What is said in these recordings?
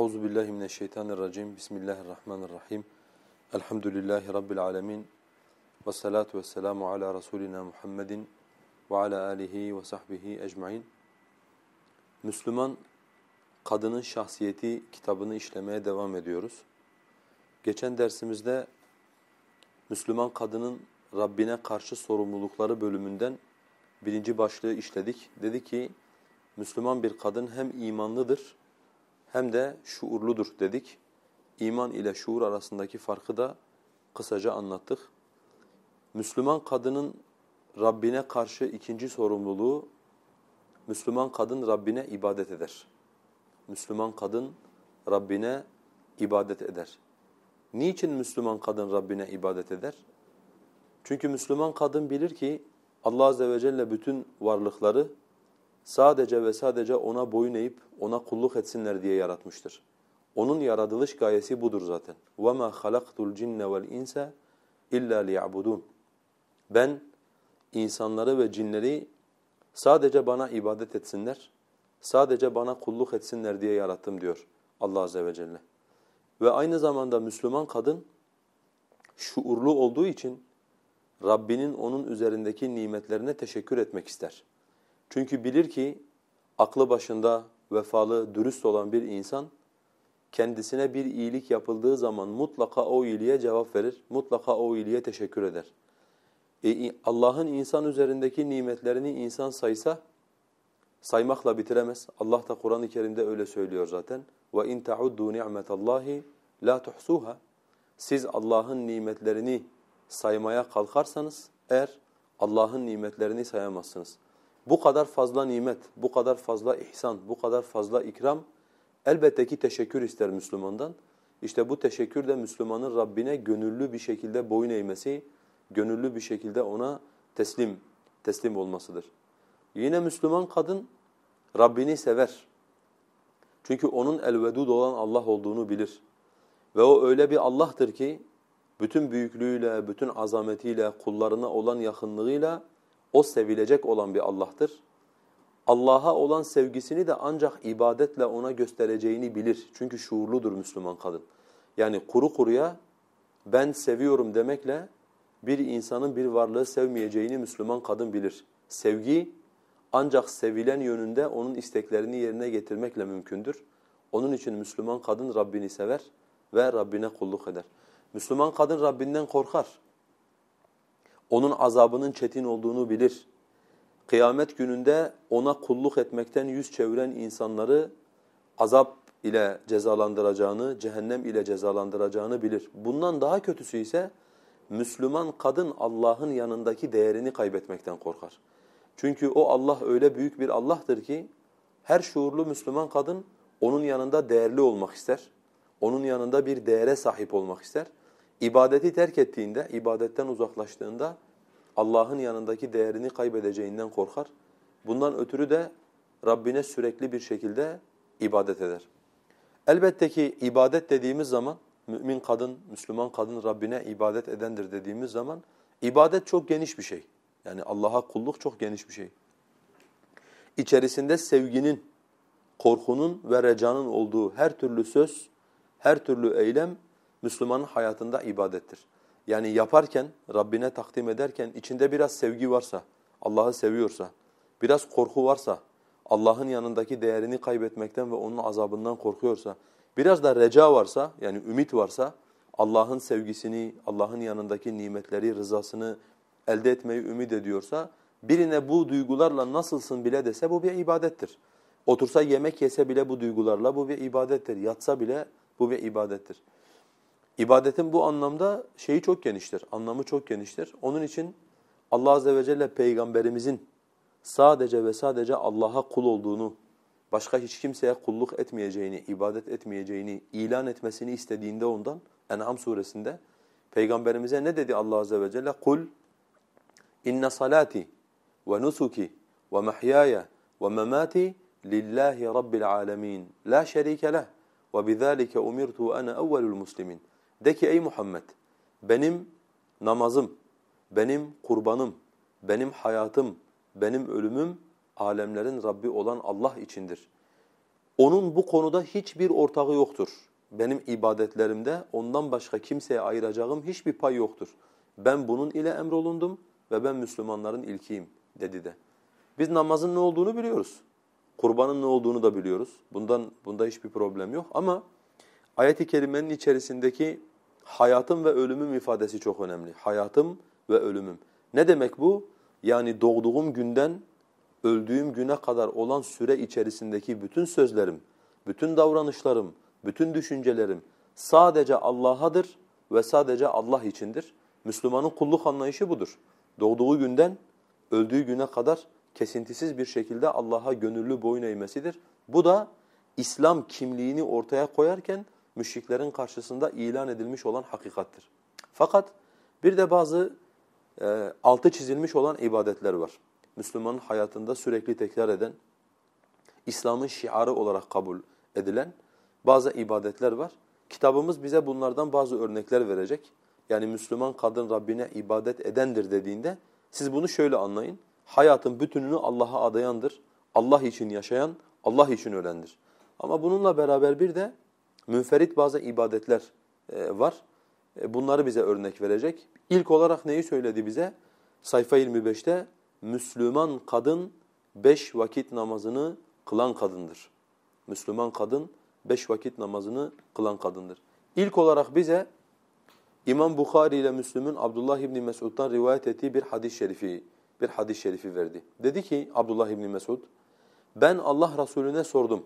Euzu billahi mineşşeytanirracim. Bismillahirrahmanirrahim. Elhamdülillahi rabbil alamin. Ves salatu vesselamu ala rasulina Muhammedin ve ala alihi ve sahbihi ecmaîn. Müslüman kadının şahsiyeti kitabını işlemeye devam ediyoruz. Geçen dersimizde Müslüman kadının Rabbine karşı sorumlulukları bölümünden birinci başlığı işledik. Dedi ki Müslüman bir kadın hem imanlıdır hem de şuurludur dedik. İman ile şuur arasındaki farkı da kısaca anlattık. Müslüman kadının Rabbine karşı ikinci sorumluluğu, Müslüman kadın Rabbine ibadet eder. Müslüman kadın Rabbine ibadet eder. Niçin Müslüman kadın Rabbine ibadet eder? Çünkü Müslüman kadın bilir ki Allah Azze ve Celle bütün varlıkları sadece ve sadece ona boyun eğip ona kulluk etsinler diye yaratmıştır. Onun yaratılış gayesi budur zaten. وَمَا خَلَقْتُ الْجِنَّ وَالْاِنْسَ اِلَّا لِيَعْبُدُونَ Ben insanları ve cinleri sadece bana ibadet etsinler, sadece bana kulluk etsinler diye yarattım diyor Allah Azze ve Celle. Ve aynı zamanda Müslüman kadın şuurlu olduğu için Rabbinin onun üzerindeki nimetlerine teşekkür etmek ister. Çünkü bilir ki aklı başında vefalı, dürüst olan bir insan kendisine bir iyilik yapıldığı zaman mutlaka o iyiliğe cevap verir, mutlaka o iyiliğe teşekkür eder. E, Allah'ın insan üzerindeki nimetlerini insan saysa saymakla bitiremez. Allah da Kur'an-ı Kerim'de öyle söylüyor zaten. Ve in tauddu ni'metallahi la tuhsuha. Siz Allah'ın nimetlerini saymaya kalkarsanız eğer Allah'ın nimetlerini sayamazsınız. Bu kadar fazla nimet, bu kadar fazla ihsan, bu kadar fazla ikram elbette ki teşekkür ister Müslümandan. İşte bu teşekkür de Müslümanın Rabbine gönüllü bir şekilde boyun eğmesi, gönüllü bir şekilde ona teslim teslim olmasıdır. Yine Müslüman kadın Rabbini sever. Çünkü onun elvedud olan Allah olduğunu bilir. Ve o öyle bir Allah'tır ki bütün büyüklüğüyle, bütün azametiyle, kullarına olan yakınlığıyla o sevilecek olan bir Allah'tır. Allah'a olan sevgisini de ancak ibadetle ona göstereceğini bilir. Çünkü şuurludur Müslüman kadın. Yani kuru kuruya ben seviyorum demekle bir insanın bir varlığı sevmeyeceğini Müslüman kadın bilir. Sevgi ancak sevilen yönünde onun isteklerini yerine getirmekle mümkündür. Onun için Müslüman kadın Rabbini sever ve Rabbine kulluk eder. Müslüman kadın Rabbinden korkar. Onun azabının çetin olduğunu bilir. Kıyamet gününde ona kulluk etmekten yüz çeviren insanları azap ile cezalandıracağını, cehennem ile cezalandıracağını bilir. Bundan daha kötüsü ise Müslüman kadın Allah'ın yanındaki değerini kaybetmekten korkar. Çünkü o Allah öyle büyük bir Allah'tır ki her şuurlu Müslüman kadın onun yanında değerli olmak ister. Onun yanında bir değere sahip olmak ister. İbadeti terk ettiğinde, ibadetten uzaklaştığında Allah'ın yanındaki değerini kaybedeceğinden korkar. Bundan ötürü de Rabbine sürekli bir şekilde ibadet eder. Elbette ki ibadet dediğimiz zaman mümin kadın, Müslüman kadın Rabbine ibadet edendir dediğimiz zaman ibadet çok geniş bir şey. Yani Allah'a kulluk çok geniş bir şey. İçerisinde sevginin, korkunun ve recanın olduğu her türlü söz, her türlü eylem Müslümanın hayatında ibadettir. Yani yaparken, Rabbine takdim ederken içinde biraz sevgi varsa, Allah'ı seviyorsa, biraz korku varsa, Allah'ın yanındaki değerini kaybetmekten ve onun azabından korkuyorsa, biraz da reca varsa, yani ümit varsa, Allah'ın sevgisini, Allah'ın yanındaki nimetleri, rızasını elde etmeyi ümit ediyorsa, birine bu duygularla nasılsın bile dese bu bir ibadettir. Otursa yemek yese bile bu duygularla bu bir ibadettir. Yatsa bile bu bir ibadettir. İbadetin bu anlamda şeyi çok geniştir, anlamı çok geniştir. Onun için Allah Azze ve Celle Peygamberimizin sadece ve sadece Allah'a kul olduğunu, başka hiç kimseye kulluk etmeyeceğini, ibadet etmeyeceğini ilan etmesini istediğinde ondan En'am suresinde Peygamberimize ne dedi Allah Azze ve Celle? Kul inne salati ve nusuki ve mahyaya ve memati lillahi rabbil alamin la şerike leh ve bizalike umirtu ana evvelul muslimin. De ki ey Muhammed benim namazım, benim kurbanım, benim hayatım, benim ölümüm alemlerin Rabbi olan Allah içindir. Onun bu konuda hiçbir ortağı yoktur. Benim ibadetlerimde ondan başka kimseye ayıracağım hiçbir pay yoktur. Ben bunun ile emrolundum ve ben Müslümanların ilkiyim dedi de. Biz namazın ne olduğunu biliyoruz. Kurbanın ne olduğunu da biliyoruz. Bundan bunda hiçbir problem yok ama ayet-i kerimenin içerisindeki hayatım ve ölümüm ifadesi çok önemli. Hayatım ve ölümüm. Ne demek bu? Yani doğduğum günden öldüğüm güne kadar olan süre içerisindeki bütün sözlerim, bütün davranışlarım, bütün düşüncelerim sadece Allah'adır ve sadece Allah içindir. Müslümanın kulluk anlayışı budur. Doğduğu günden öldüğü güne kadar kesintisiz bir şekilde Allah'a gönüllü boyun eğmesidir. Bu da İslam kimliğini ortaya koyarken müşriklerin karşısında ilan edilmiş olan hakikattir. Fakat bir de bazı e, altı çizilmiş olan ibadetler var. Müslümanın hayatında sürekli tekrar eden, İslam'ın şiarı olarak kabul edilen bazı ibadetler var. Kitabımız bize bunlardan bazı örnekler verecek. Yani Müslüman kadın Rabbine ibadet edendir dediğinde siz bunu şöyle anlayın. Hayatın bütününü Allah'a adayandır. Allah için yaşayan, Allah için ölendir. Ama bununla beraber bir de münferit bazı ibadetler e, var. E, bunları bize örnek verecek. İlk olarak neyi söyledi bize? Sayfa 25'te Müslüman kadın beş vakit namazını kılan kadındır. Müslüman kadın beş vakit namazını kılan kadındır. İlk olarak bize İmam Bukhari ile Müslüm'ün Abdullah İbni Mesud'dan rivayet ettiği bir hadis-i şerifi, bir hadis-i şerifi verdi. Dedi ki Abdullah İbni Mesud, ben Allah Resulüne sordum.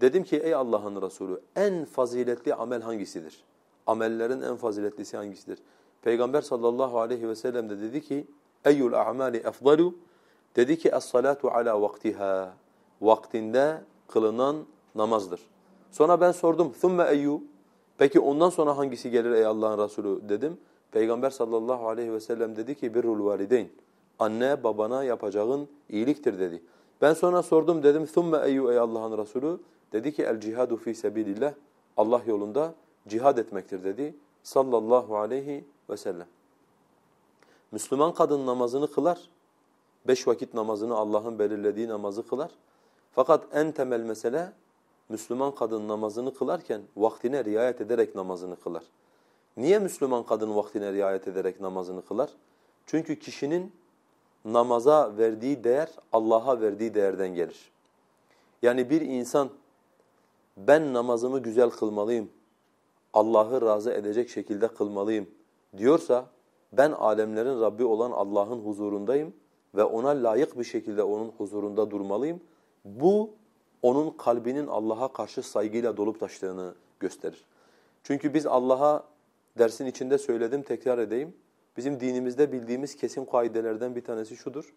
Dedim ki ey Allah'ın Resulü en faziletli amel hangisidir? Amellerin en faziletlisi hangisidir? Peygamber sallallahu aleyhi ve sellem de dedi ki eyyul a'mali efdalu dedi ki es-salatu ala vaktiha vaktinde kılınan namazdır. Sonra ben sordum thumme eyyu peki ondan sonra hangisi gelir ey Allah'ın Resulü dedim. Peygamber sallallahu aleyhi ve sellem dedi ki birrul valideyn anne babana yapacağın iyiliktir dedi. Ben sonra sordum dedim thumme eyyu ey Allah'ın Resulü dedi ki el cihadu fi sabilillah Allah yolunda cihad etmektir dedi sallallahu aleyhi ve sellem. Müslüman kadın namazını kılar. Beş vakit namazını Allah'ın belirlediği namazı kılar. Fakat en temel mesele Müslüman kadın namazını kılarken vaktine riayet ederek namazını kılar. Niye Müslüman kadın vaktine riayet ederek namazını kılar? Çünkü kişinin namaza verdiği değer Allah'a verdiği değerden gelir. Yani bir insan ben namazımı güzel kılmalıyım, Allah'ı razı edecek şekilde kılmalıyım diyorsa ben alemlerin Rabbi olan Allah'ın huzurundayım ve ona layık bir şekilde onun huzurunda durmalıyım. Bu onun kalbinin Allah'a karşı saygıyla dolup taştığını gösterir. Çünkü biz Allah'a dersin içinde söyledim tekrar edeyim. Bizim dinimizde bildiğimiz kesin kaidelerden bir tanesi şudur.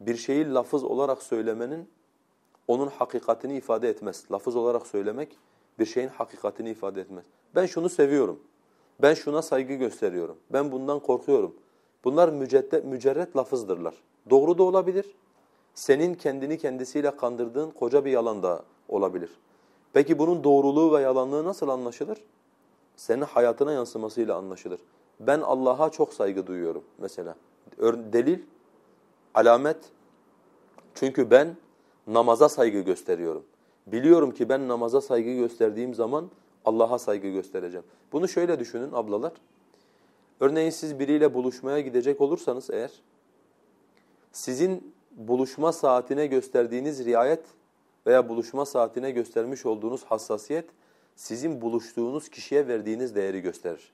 Bir şeyi lafız olarak söylemenin onun hakikatini ifade etmez. Lafız olarak söylemek bir şeyin hakikatini ifade etmez. Ben şunu seviyorum. Ben şuna saygı gösteriyorum. Ben bundan korkuyorum. Bunlar mücerret, mücerret lafızdırlar. Doğru da olabilir. Senin kendini kendisiyle kandırdığın koca bir yalan da olabilir. Peki bunun doğruluğu ve yalanlığı nasıl anlaşılır? Senin hayatına yansımasıyla anlaşılır. Ben Allah'a çok saygı duyuyorum mesela. Delil, alamet. Çünkü ben namaza saygı gösteriyorum. Biliyorum ki ben namaza saygı gösterdiğim zaman Allah'a saygı göstereceğim. Bunu şöyle düşünün ablalar. Örneğin siz biriyle buluşmaya gidecek olursanız eğer, sizin buluşma saatine gösterdiğiniz riayet veya buluşma saatine göstermiş olduğunuz hassasiyet, sizin buluştuğunuz kişiye verdiğiniz değeri gösterir.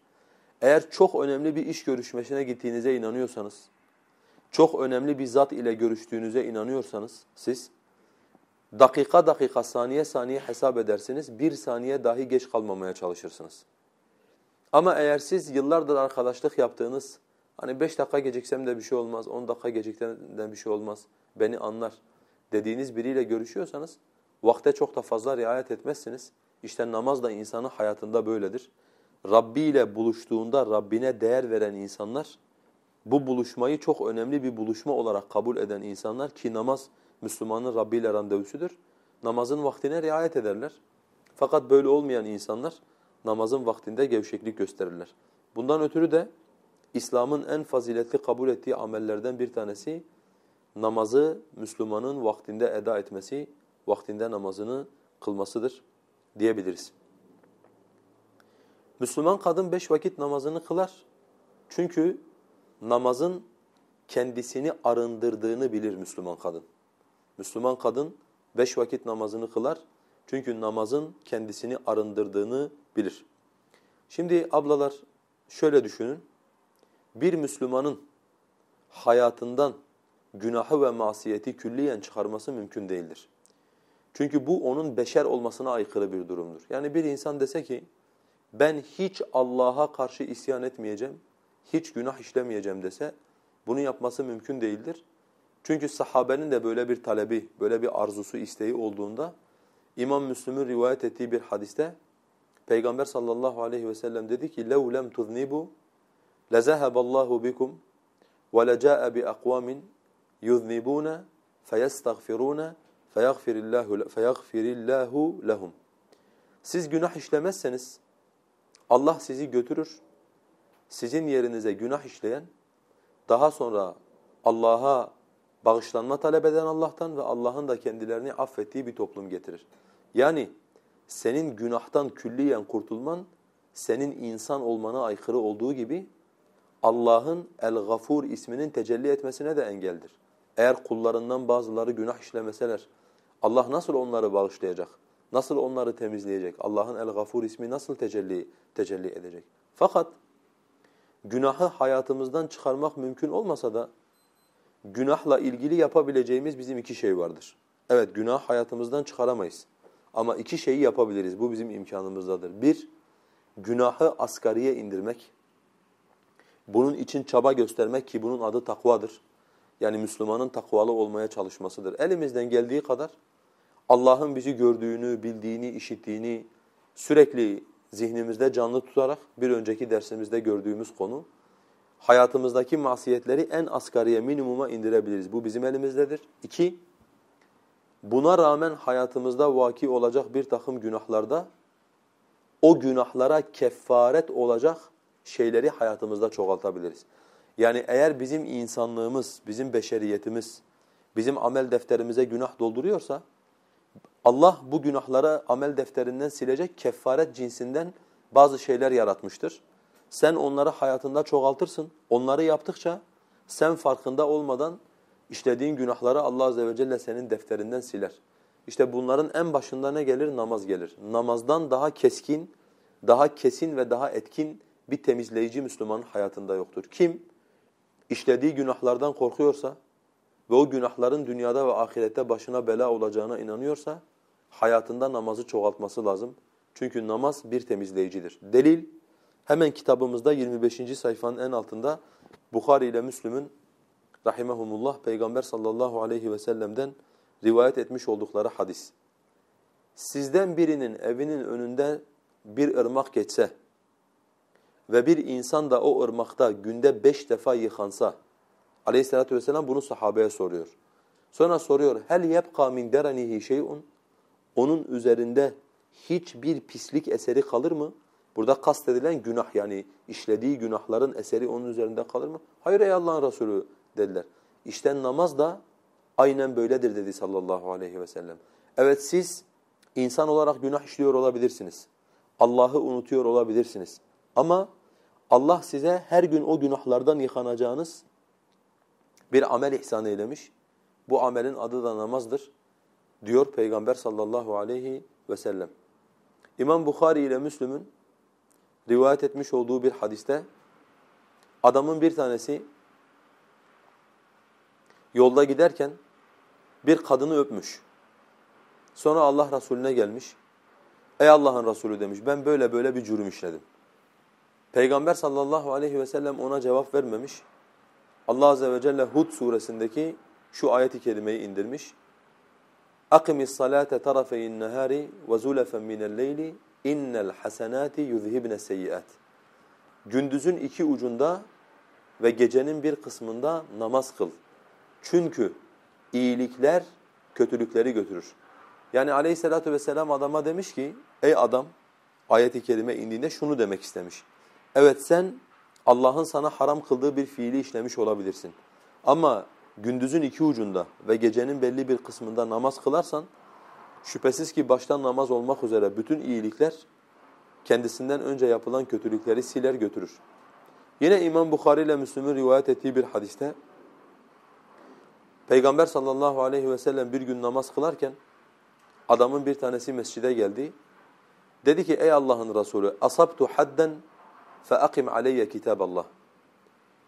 Eğer çok önemli bir iş görüşmesine gittiğinize inanıyorsanız, çok önemli bir zat ile görüştüğünüze inanıyorsanız siz, dakika dakika, saniye saniye hesap edersiniz, bir saniye dahi geç kalmamaya çalışırsınız. Ama eğer siz yıllardır arkadaşlık yaptığınız, hani beş dakika geciksem de bir şey olmaz, on dakika gecikten de bir şey olmaz, beni anlar dediğiniz biriyle görüşüyorsanız, vakte çok da fazla riayet etmezsiniz. İşte namaz da insanın hayatında böyledir. Rabbi ile buluştuğunda Rabbine değer veren insanlar, bu buluşmayı çok önemli bir buluşma olarak kabul eden insanlar ki namaz Müslümanın Rabbi ile randevusudur. Namazın vaktine riayet ederler. Fakat böyle olmayan insanlar namazın vaktinde gevşeklik gösterirler. Bundan ötürü de İslam'ın en faziletli kabul ettiği amellerden bir tanesi namazı Müslümanın vaktinde eda etmesi, vaktinde namazını kılmasıdır diyebiliriz. Müslüman kadın beş vakit namazını kılar. Çünkü namazın kendisini arındırdığını bilir Müslüman kadın. Müslüman kadın beş vakit namazını kılar. Çünkü namazın kendisini arındırdığını bilir. Şimdi ablalar şöyle düşünün. Bir Müslümanın hayatından günahı ve masiyeti külliyen çıkarması mümkün değildir. Çünkü bu onun beşer olmasına aykırı bir durumdur. Yani bir insan dese ki ben hiç Allah'a karşı isyan etmeyeceğim, hiç günah işlemeyeceğim dese bunu yapması mümkün değildir. Çünkü sahabenin de böyle bir talebi, böyle bir arzusu, isteği olduğunda İmam Müslüm'ün rivayet ettiği bir hadiste Peygamber sallallahu aleyhi ve sellem dedi ki لَوْ لَمْ تُذْنِبُوا لَذَهَبَ اللّٰهُ بِكُمْ وَلَجَاءَ بِأَقْوَامٍ يُذْنِبُونَ فَيَسْتَغْفِرُونَ فَيَغْفِرِ اللّٰهُ لَهُمْ Siz günah işlemezseniz Allah sizi götürür, sizin yerinize günah işleyen, daha sonra Allah'a bağışlanma talep eden Allah'tan ve Allah'ın da kendilerini affettiği bir toplum getirir. Yani senin günahtan külliyen kurtulman, senin insan olmana aykırı olduğu gibi Allah'ın El-Gafur isminin tecelli etmesine de engeldir. Eğer kullarından bazıları günah işlemeseler, Allah nasıl onları bağışlayacak? Nasıl onları temizleyecek? Allah'ın El-Gafur ismi nasıl tecelli, tecelli edecek? Fakat günahı hayatımızdan çıkarmak mümkün olmasa da günahla ilgili yapabileceğimiz bizim iki şey vardır. Evet günah hayatımızdan çıkaramayız. Ama iki şeyi yapabiliriz. Bu bizim imkanımızdadır. Bir, günahı asgariye indirmek. Bunun için çaba göstermek ki bunun adı takvadır. Yani Müslümanın takvalı olmaya çalışmasıdır. Elimizden geldiği kadar Allah'ın bizi gördüğünü, bildiğini, işittiğini sürekli zihnimizde canlı tutarak bir önceki dersimizde gördüğümüz konu hayatımızdaki masiyetleri en asgariye minimuma indirebiliriz. Bu bizim elimizdedir. İki, buna rağmen hayatımızda vaki olacak bir takım günahlarda o günahlara kefaret olacak şeyleri hayatımızda çoğaltabiliriz. Yani eğer bizim insanlığımız, bizim beşeriyetimiz, bizim amel defterimize günah dolduruyorsa Allah bu günahları amel defterinden silecek kefaret cinsinden bazı şeyler yaratmıştır. Sen onları hayatında çoğaltırsın. Onları yaptıkça sen farkında olmadan işlediğin günahları Allah azze ve celle senin defterinden siler. İşte bunların en başında ne gelir? Namaz gelir. Namazdan daha keskin, daha kesin ve daha etkin bir temizleyici Müslümanın hayatında yoktur. Kim işlediği günahlardan korkuyorsa ve o günahların dünyada ve ahirette başına bela olacağına inanıyorsa hayatında namazı çoğaltması lazım. Çünkü namaz bir temizleyicidir. Delil hemen kitabımızda 25. sayfanın en altında Bukhari ile Müslüm'ün rahimehumullah Peygamber sallallahu aleyhi ve sellem'den rivayet etmiş oldukları hadis. Sizden birinin evinin önünde bir ırmak geçse ve bir insan da o ırmakta günde beş defa yıkansa aleyhissalatü vesselam bunu sahabeye soruyor. Sonra soruyor hel yebqa min deranihi şey'un onun üzerinde hiçbir pislik eseri kalır mı? Burada kastedilen günah yani işlediği günahların eseri onun üzerinde kalır mı? Hayır ey Allah'ın Resulü dediler. İşte namaz da aynen böyledir dedi sallallahu aleyhi ve sellem. Evet siz insan olarak günah işliyor olabilirsiniz. Allah'ı unutuyor olabilirsiniz. Ama Allah size her gün o günahlardan yıkanacağınız bir amel ihsan eylemiş. Bu amelin adı da namazdır diyor Peygamber sallallahu aleyhi ve sellem. İmam Bukhari ile Müslüm'ün rivayet etmiş olduğu bir hadiste adamın bir tanesi yolda giderken bir kadını öpmüş. Sonra Allah Resulüne gelmiş. Ey Allah'ın Resulü demiş ben böyle böyle bir cürüm işledim. Peygamber sallallahu aleyhi ve sellem ona cevap vermemiş. Allah azze ve celle Hud suresindeki şu ayeti kerimeyi indirmiş. Salate tarafeyn nahari ve zulefen minel leyli innel hasenati yuzhibne seyyiat. Gündüzün iki ucunda ve gecenin bir kısmında namaz kıl. Çünkü iyilikler kötülükleri götürür. Yani aleyhissalatu vesselam adama demiş ki ey adam ayet-i kerime indiğinde şunu demek istemiş. Evet sen Allah'ın sana haram kıldığı bir fiili işlemiş olabilirsin. Ama gündüzün iki ucunda ve gecenin belli bir kısmında namaz kılarsan Şüphesiz ki baştan namaz olmak üzere bütün iyilikler kendisinden önce yapılan kötülükleri siler götürür. Yine İmam Bukhari ile Müslüm'ün rivayet ettiği bir hadiste Peygamber sallallahu aleyhi ve sellem bir gün namaz kılarken adamın bir tanesi mescide geldi. Dedi ki ey Allah'ın Resulü asabtu hadden fe akim aleyye kitaballah.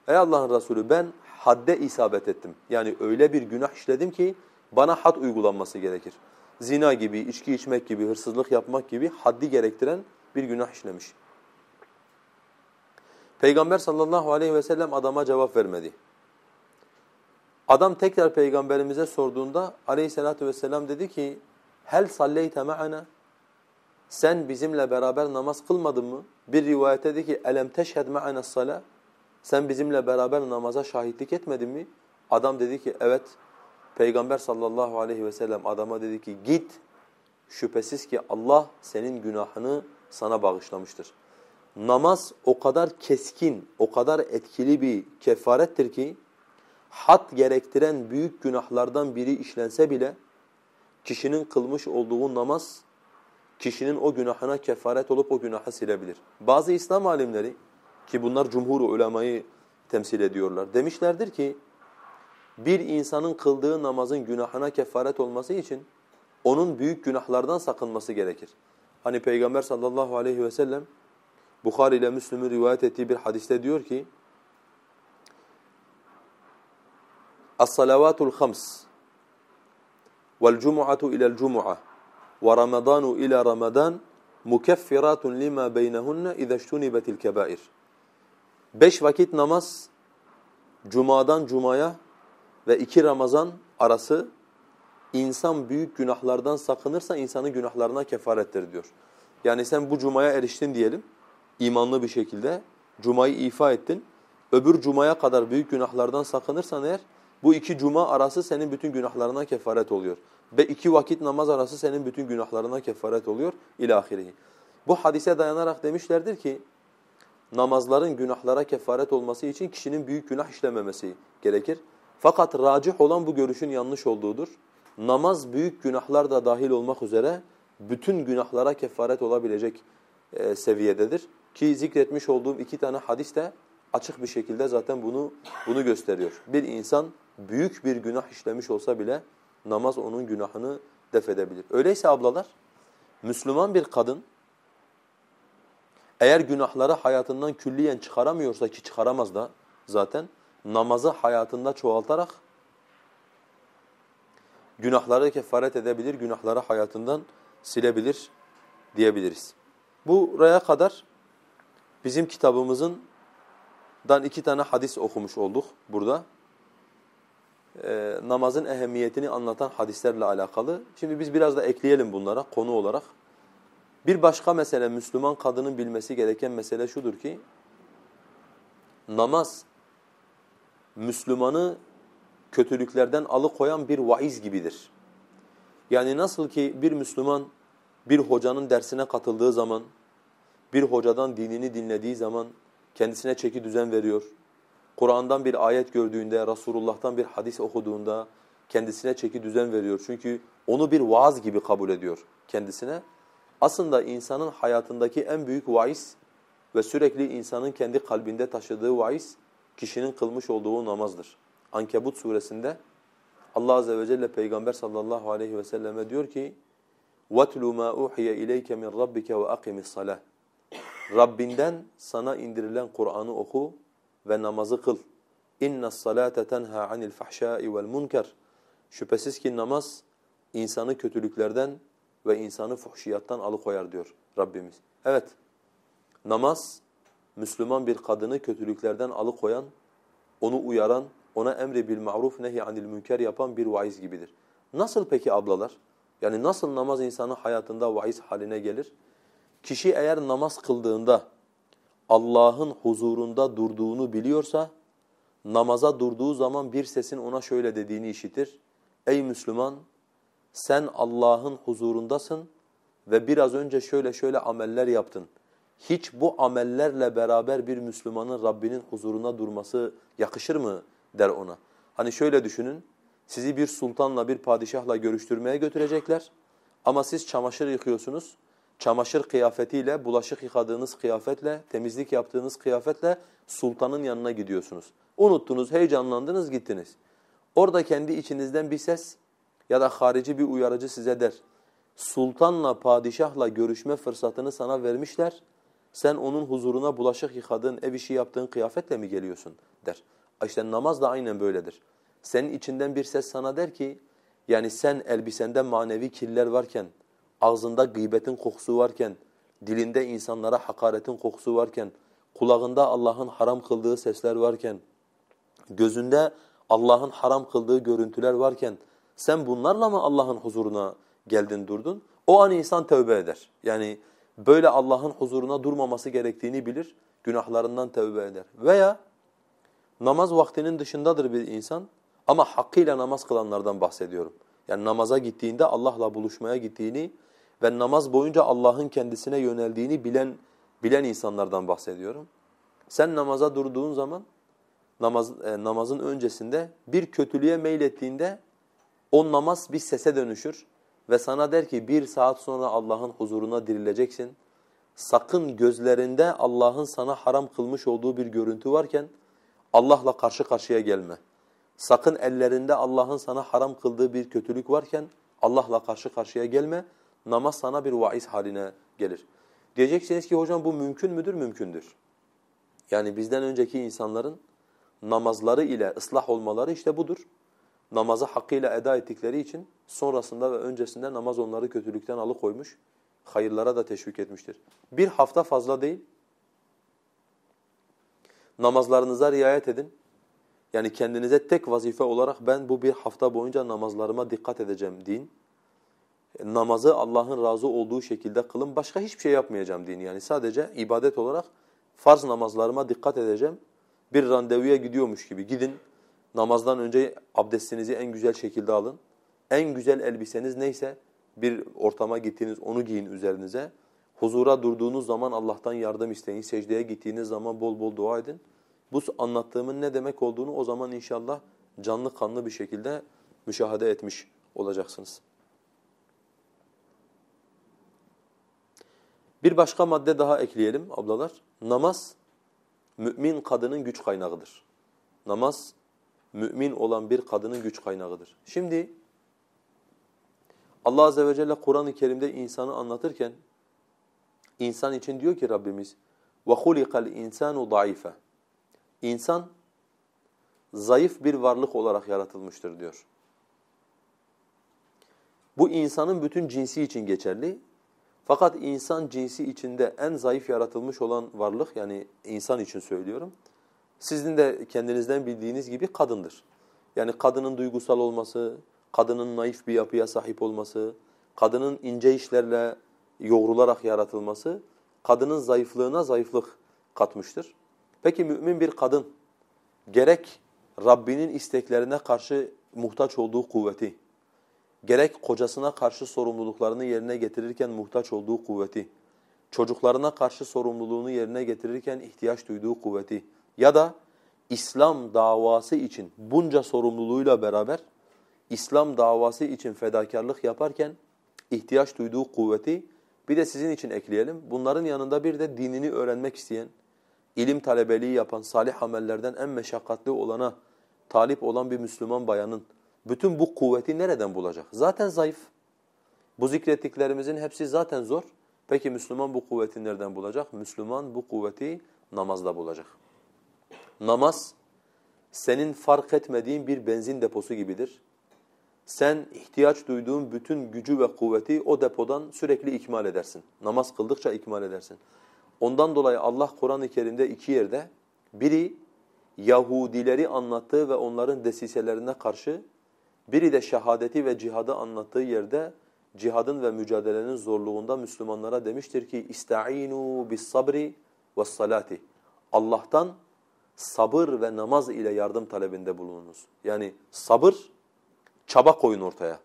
Ey Allah'ın Resulü ben hadde isabet ettim. Yani öyle bir günah işledim ki bana had uygulanması gerekir. Zina gibi, içki içmek gibi, hırsızlık yapmak gibi haddi gerektiren bir günah işlemiş. Peygamber sallallahu aleyhi ve sellem adama cevap vermedi. Adam tekrar peygamberimize sorduğunda aleyhissalatu vesselam dedi ki hel salleyte ma'ana sen bizimle beraber namaz kılmadın mı? Bir rivayette dedi ki elem teşhed ma'ana sala sen bizimle beraber namaza şahitlik etmedin mi? Adam dedi ki evet. Peygamber sallallahu aleyhi ve sellem adama dedi ki git şüphesiz ki Allah senin günahını sana bağışlamıştır. Namaz o kadar keskin, o kadar etkili bir kefarettir ki had gerektiren büyük günahlardan biri işlense bile kişinin kılmış olduğu namaz kişinin o günahına kefaret olup o günahı silebilir. Bazı İslam alimleri ki bunlar cumhur ulemayı temsil ediyorlar. Demişlerdir ki bir insanın kıldığı namazın günahına kefaret olması için onun büyük günahlardan sakınması gerekir. Hani Peygamber sallallahu aleyhi ve sellem Bukhari ile Müslüm'ün rivayet ettiği bir hadiste diyor ki vel cumu'atu ila'l cumu'a ve ramadanu ila ramadan mukeffiratun lima beynehunne iza ijtunibetil kebair. Beş vakit namaz cumadan cumaya ve iki Ramazan arası insan büyük günahlardan sakınırsa insanın günahlarına kefarettir diyor. Yani sen bu cumaya eriştin diyelim imanlı bir şekilde cumayı ifa ettin. Öbür cumaya kadar büyük günahlardan sakınırsan eğer bu iki cuma arası senin bütün günahlarına kefaret oluyor. Ve iki vakit namaz arası senin bütün günahlarına kefaret oluyor ilahirihi. Bu hadise dayanarak demişlerdir ki namazların günahlara kefaret olması için kişinin büyük günah işlememesi gerekir. Fakat racih olan bu görüşün yanlış olduğudur. Namaz büyük günahlar da dahil olmak üzere bütün günahlara kefaret olabilecek e, seviyededir. Ki zikretmiş olduğum iki tane hadis de açık bir şekilde zaten bunu bunu gösteriyor. Bir insan büyük bir günah işlemiş olsa bile namaz onun günahını def edebilir. Öyleyse ablalar, Müslüman bir kadın eğer günahları hayatından külliyen çıkaramıyorsa ki çıkaramaz da zaten namazı hayatında çoğaltarak günahları kefaret edebilir, günahları hayatından silebilir diyebiliriz. Buraya kadar bizim kitabımızın dan iki tane hadis okumuş olduk burada. Ee, namazın ehemmiyetini anlatan hadislerle alakalı. Şimdi biz biraz da ekleyelim bunlara konu olarak. Bir başka mesele Müslüman kadının bilmesi gereken mesele şudur ki namaz Müslümanı kötülüklerden alıkoyan bir vaiz gibidir. Yani nasıl ki bir Müslüman bir hocanın dersine katıldığı zaman, bir hocadan dinini dinlediği zaman kendisine çeki düzen veriyor. Kur'an'dan bir ayet gördüğünde, Resulullah'tan bir hadis okuduğunda kendisine çeki düzen veriyor. Çünkü onu bir vaaz gibi kabul ediyor kendisine. Aslında insanın hayatındaki en büyük vaiz ve sürekli insanın kendi kalbinde taşıdığı vaiz kişinin kılmış olduğu namazdır. Ankebut suresinde Allah azze ve celle peygamber sallallahu aleyhi ve selleme diyor ki: "Vetlu ma uhiye ileyke min rabbike ve akimis salah." Rabbinden sana indirilen Kur'an'ı oku ve namazı kıl. İnne salate tenha anil fahşai vel. Şüphesiz ki namaz insanı kötülüklerden ve insanı fuhşiyattan alıkoyar diyor Rabbimiz. Evet. Namaz Müslüman bir kadını kötülüklerden alıkoyan, onu uyaran, ona emri bil ma'ruf nehi anil münker yapan bir vaiz gibidir. Nasıl peki ablalar? Yani nasıl namaz insanı hayatında vaiz haline gelir? Kişi eğer namaz kıldığında Allah'ın huzurunda durduğunu biliyorsa, namaza durduğu zaman bir sesin ona şöyle dediğini işitir. Ey Müslüman, sen Allah'ın huzurundasın ve biraz önce şöyle şöyle ameller yaptın. Hiç bu amellerle beraber bir Müslümanın Rabbinin huzuruna durması yakışır mı der ona. Hani şöyle düşünün, sizi bir sultanla bir padişahla görüştürmeye götürecekler. Ama siz çamaşır yıkıyorsunuz. Çamaşır kıyafetiyle, bulaşık yıkadığınız kıyafetle, temizlik yaptığınız kıyafetle sultanın yanına gidiyorsunuz. Unuttunuz, heyecanlandınız, gittiniz. Orada kendi içinizden bir ses ya da harici bir uyarıcı size der. Sultanla, padişahla görüşme fırsatını sana vermişler. Sen onun huzuruna bulaşık yıkadığın, ev işi yaptığın kıyafetle mi geliyorsun der. İşte namaz da aynen böyledir. Senin içinden bir ses sana der ki, yani sen elbisende manevi kirler varken, ağzında gıybetin kokusu varken, dilinde insanlara hakaretin kokusu varken, kulağında Allah'ın haram kıldığı sesler varken, gözünde Allah'ın haram kıldığı görüntüler varken, sen bunlarla mı Allah'ın huzuruna geldin durdun? O an insan tövbe eder. Yani böyle Allah'ın huzuruna durmaması gerektiğini bilir, günahlarından tövbe eder. Veya namaz vaktinin dışındadır bir insan ama hakkıyla namaz kılanlardan bahsediyorum. Yani namaza gittiğinde Allah'la buluşmaya gittiğini ve namaz boyunca Allah'ın kendisine yöneldiğini bilen bilen insanlardan bahsediyorum. Sen namaza durduğun zaman namaz e, namazın öncesinde bir kötülüğe meylettiğinde o namaz bir sese dönüşür ve sana der ki bir saat sonra Allah'ın huzuruna dirileceksin. Sakın gözlerinde Allah'ın sana haram kılmış olduğu bir görüntü varken Allah'la karşı karşıya gelme. Sakın ellerinde Allah'ın sana haram kıldığı bir kötülük varken Allah'la karşı karşıya gelme. Namaz sana bir vaiz haline gelir. Diyeceksiniz ki hocam bu mümkün müdür? Mümkündür. Yani bizden önceki insanların namazları ile ıslah olmaları işte budur. Namazı hakkıyla eda ettikleri için sonrasında ve öncesinde namaz onları kötülükten alıkoymuş, hayırlara da teşvik etmiştir. Bir hafta fazla değil, namazlarınıza riayet edin. Yani kendinize tek vazife olarak ben bu bir hafta boyunca namazlarıma dikkat edeceğim deyin. Namazı Allah'ın razı olduğu şekilde kılın. Başka hiçbir şey yapmayacağım deyin. Yani sadece ibadet olarak farz namazlarıma dikkat edeceğim. Bir randevuya gidiyormuş gibi gidin. Namazdan önce abdestinizi en güzel şekilde alın. En güzel elbiseniz neyse bir ortama gittiniz onu giyin üzerinize. Huzura durduğunuz zaman Allah'tan yardım isteyin. Secdeye gittiğiniz zaman bol bol dua edin. Bu anlattığımın ne demek olduğunu o zaman inşallah canlı kanlı bir şekilde müşahede etmiş olacaksınız. Bir başka madde daha ekleyelim ablalar. Namaz mümin kadının güç kaynağıdır. Namaz mümin olan bir kadının güç kaynağıdır. Şimdi Allah azze ve celle Kur'an-ı Kerim'de insanı anlatırken insan için diyor ki Rabbimiz وَخُلِقَ الْاِنْسَانُ ضَعِيفًا İnsan zayıf bir varlık olarak yaratılmıştır diyor. Bu insanın bütün cinsi için geçerli. Fakat insan cinsi içinde en zayıf yaratılmış olan varlık yani insan için söylüyorum. Sizin de kendinizden bildiğiniz gibi kadındır. Yani kadının duygusal olması, kadının naif bir yapıya sahip olması, kadının ince işlerle yoğrularak yaratılması, kadının zayıflığına zayıflık katmıştır. Peki mümin bir kadın gerek Rabbinin isteklerine karşı muhtaç olduğu kuvveti, gerek kocasına karşı sorumluluklarını yerine getirirken muhtaç olduğu kuvveti, çocuklarına karşı sorumluluğunu yerine getirirken ihtiyaç duyduğu kuvveti ya da İslam davası için bunca sorumluluğuyla beraber İslam davası için fedakarlık yaparken ihtiyaç duyduğu kuvveti bir de sizin için ekleyelim. Bunların yanında bir de dinini öğrenmek isteyen, ilim talebeliği yapan, salih amellerden en meşakkatli olana talip olan bir Müslüman bayanın bütün bu kuvveti nereden bulacak? Zaten zayıf. Bu zikrettiklerimizin hepsi zaten zor. Peki Müslüman bu kuvveti nereden bulacak? Müslüman bu kuvveti namazda bulacak. Namaz senin fark etmediğin bir benzin deposu gibidir. Sen ihtiyaç duyduğun bütün gücü ve kuvveti o depodan sürekli ikmal edersin. Namaz kıldıkça ikmal edersin. Ondan dolayı Allah Kur'an-ı Kerim'de iki yerde biri Yahudileri anlattığı ve onların desiselerine karşı biri de şehadeti ve cihadı anlattığı yerde cihadın ve mücadelenin zorluğunda Müslümanlara demiştir ki İsta'inu bis sabri ve salati. Allah'tan sabır ve namaz ile yardım talebinde bulununuz. Yani sabır çaba koyun ortaya.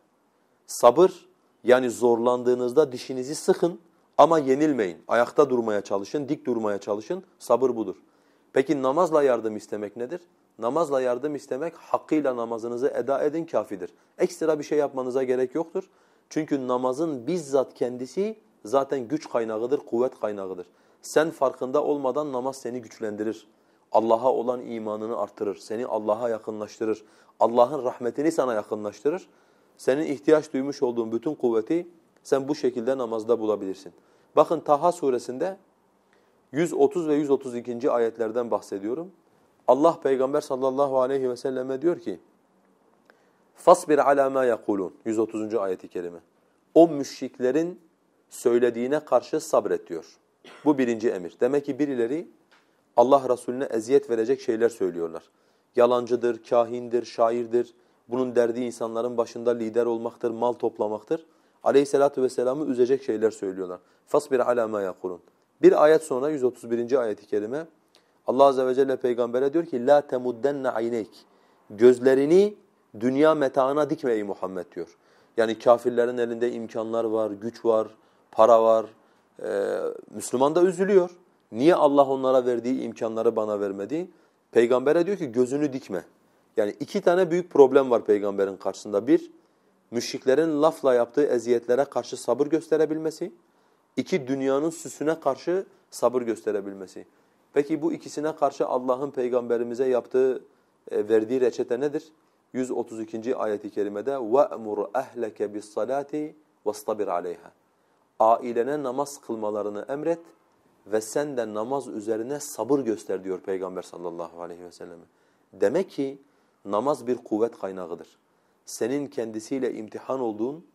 Sabır yani zorlandığınızda dişinizi sıkın ama yenilmeyin. Ayakta durmaya çalışın, dik durmaya çalışın. Sabır budur. Peki namazla yardım istemek nedir? Namazla yardım istemek hakkıyla namazınızı eda edin kafidir. Ekstra bir şey yapmanıza gerek yoktur. Çünkü namazın bizzat kendisi zaten güç kaynağıdır, kuvvet kaynağıdır. Sen farkında olmadan namaz seni güçlendirir. Allah'a olan imanını artırır, seni Allah'a yakınlaştırır. Allah'ın rahmetini sana yakınlaştırır. Senin ihtiyaç duymuş olduğun bütün kuvveti sen bu şekilde namazda bulabilirsin. Bakın Taha suresinde 130 ve 132. ayetlerden bahsediyorum. Allah Peygamber sallallahu aleyhi ve selleme diyor ki Fasbir ala ma yakulun 130. ayeti kerime. O müşriklerin söylediğine karşı sabret diyor. Bu birinci emir. Demek ki birileri Allah Resulüne eziyet verecek şeyler söylüyorlar. Yalancıdır, kahindir, şairdir. Bunun derdi insanların başında lider olmaktır, mal toplamaktır. Aleyhissalatu vesselam'ı üzecek şeyler söylüyorlar. Fasbir ala ma yakulun. Bir ayet sonra 131. ayet-i kerime Allah azze ve celle peygambere diyor ki la temuddenne aynek. Gözlerini dünya metaına dikme ey Muhammed diyor. Yani kafirlerin elinde imkanlar var, güç var, para var. Ee, Müslüman da üzülüyor. Niye Allah onlara verdiği imkanları bana vermedi? Peygambere diyor ki gözünü dikme. Yani iki tane büyük problem var peygamberin karşısında. Bir, müşriklerin lafla yaptığı eziyetlere karşı sabır gösterebilmesi. İki, dünyanın süsüne karşı sabır gösterebilmesi. Peki bu ikisine karşı Allah'ın peygamberimize yaptığı, e, verdiği reçete nedir? 132. ayeti kerimede وَأْمُرْ أَهْلَكَ بِالصَّلَاةِ وَاسْتَبِرْ عَلَيْهَا Ailene namaz kılmalarını emret ve sen de namaz üzerine sabır göster diyor Peygamber sallallahu aleyhi ve selleme. Demek ki namaz bir kuvvet kaynağıdır. Senin kendisiyle imtihan olduğun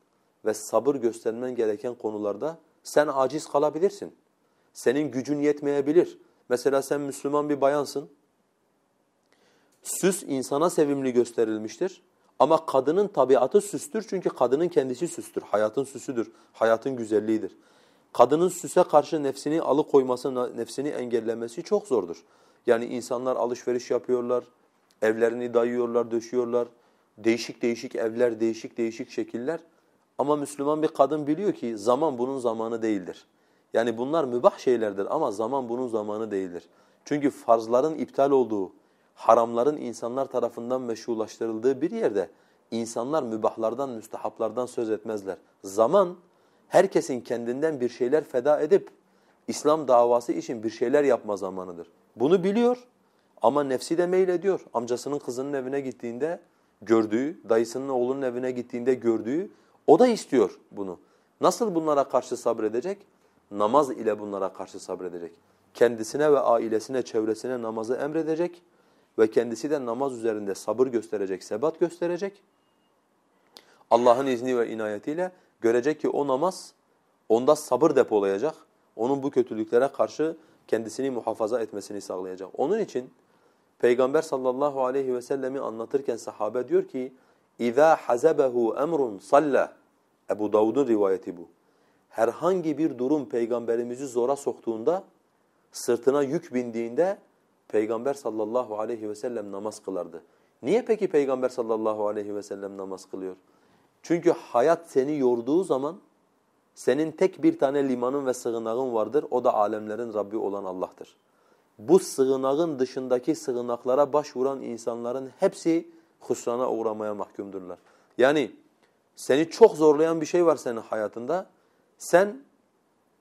ve sabır göstermen gereken konularda sen aciz kalabilirsin. Senin gücün yetmeyebilir. Mesela sen Müslüman bir bayansın. Süs insana sevimli gösterilmiştir. Ama kadının tabiatı süstür çünkü kadının kendisi süstür. Hayatın süsüdür, hayatın güzelliğidir. Kadının süse karşı nefsini alıkoyması, nefsini engellemesi çok zordur. Yani insanlar alışveriş yapıyorlar, evlerini dayıyorlar, döşüyorlar. Değişik değişik evler, değişik değişik şekiller. Ama Müslüman bir kadın biliyor ki zaman bunun zamanı değildir. Yani bunlar mübah şeylerdir ama zaman bunun zamanı değildir. Çünkü farzların iptal olduğu, haramların insanlar tarafından meşrulaştırıldığı bir yerde insanlar mübahlardan, müstehaplardan söz etmezler. Zaman herkesin kendinden bir şeyler feda edip İslam davası için bir şeyler yapma zamanıdır. Bunu biliyor ama nefsi de meylediyor. Amcasının kızının evine gittiğinde gördüğü, dayısının oğlunun evine gittiğinde gördüğü o da istiyor bunu. Nasıl bunlara karşı sabredecek? Namaz ile bunlara karşı sabredecek. Kendisine ve ailesine, çevresine namazı emredecek ve kendisi de namaz üzerinde sabır gösterecek, sebat gösterecek. Allah'ın izni ve inayetiyle görecek ki o namaz onda sabır depolayacak. Onun bu kötülüklere karşı kendisini muhafaza etmesini sağlayacak. Onun için Peygamber sallallahu aleyhi ve sellemi anlatırken sahabe diyor ki اِذَا حَزَبَهُ اَمْرٌ صَلَّى Ebu Davud'un rivayeti bu. Herhangi bir durum peygamberimizi zora soktuğunda, sırtına yük bindiğinde Peygamber sallallahu aleyhi ve sellem namaz kılardı. Niye peki Peygamber sallallahu aleyhi ve sellem namaz kılıyor? Çünkü hayat seni yorduğu zaman senin tek bir tane limanın ve sığınağın vardır. O da alemlerin Rabbi olan Allah'tır. Bu sığınağın dışındaki sığınaklara başvuran insanların hepsi husrana uğramaya mahkumdurlar. Yani seni çok zorlayan bir şey var senin hayatında. Sen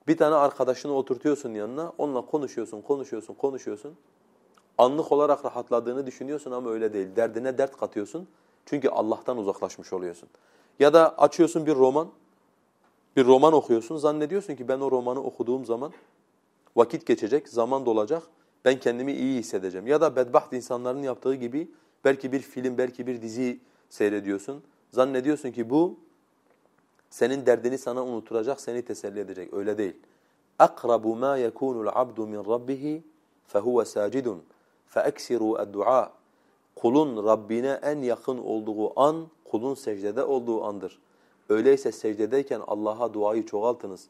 bir tane arkadaşını oturtuyorsun yanına, onunla konuşuyorsun, konuşuyorsun, konuşuyorsun. Anlık olarak rahatladığını düşünüyorsun ama öyle değil. Derdine dert katıyorsun. Çünkü Allah'tan uzaklaşmış oluyorsun. Ya da açıyorsun bir roman, bir roman okuyorsun. Zannediyorsun ki ben o romanı okuduğum zaman vakit geçecek, zaman dolacak. Ben kendimi iyi hissedeceğim. Ya da bedbaht insanların yaptığı gibi belki bir film, belki bir dizi seyrediyorsun. Zannediyorsun ki bu senin derdini sana unutturacak, seni teselli edecek. Öyle değil. Akrabu ma yakunu abdu min rabbih fehuve sacidun feeksiru dua. Kulun Rabbine en yakın olduğu an kulun secdede olduğu andır. Öyleyse secdedeyken Allah'a duayı çoğaltınız.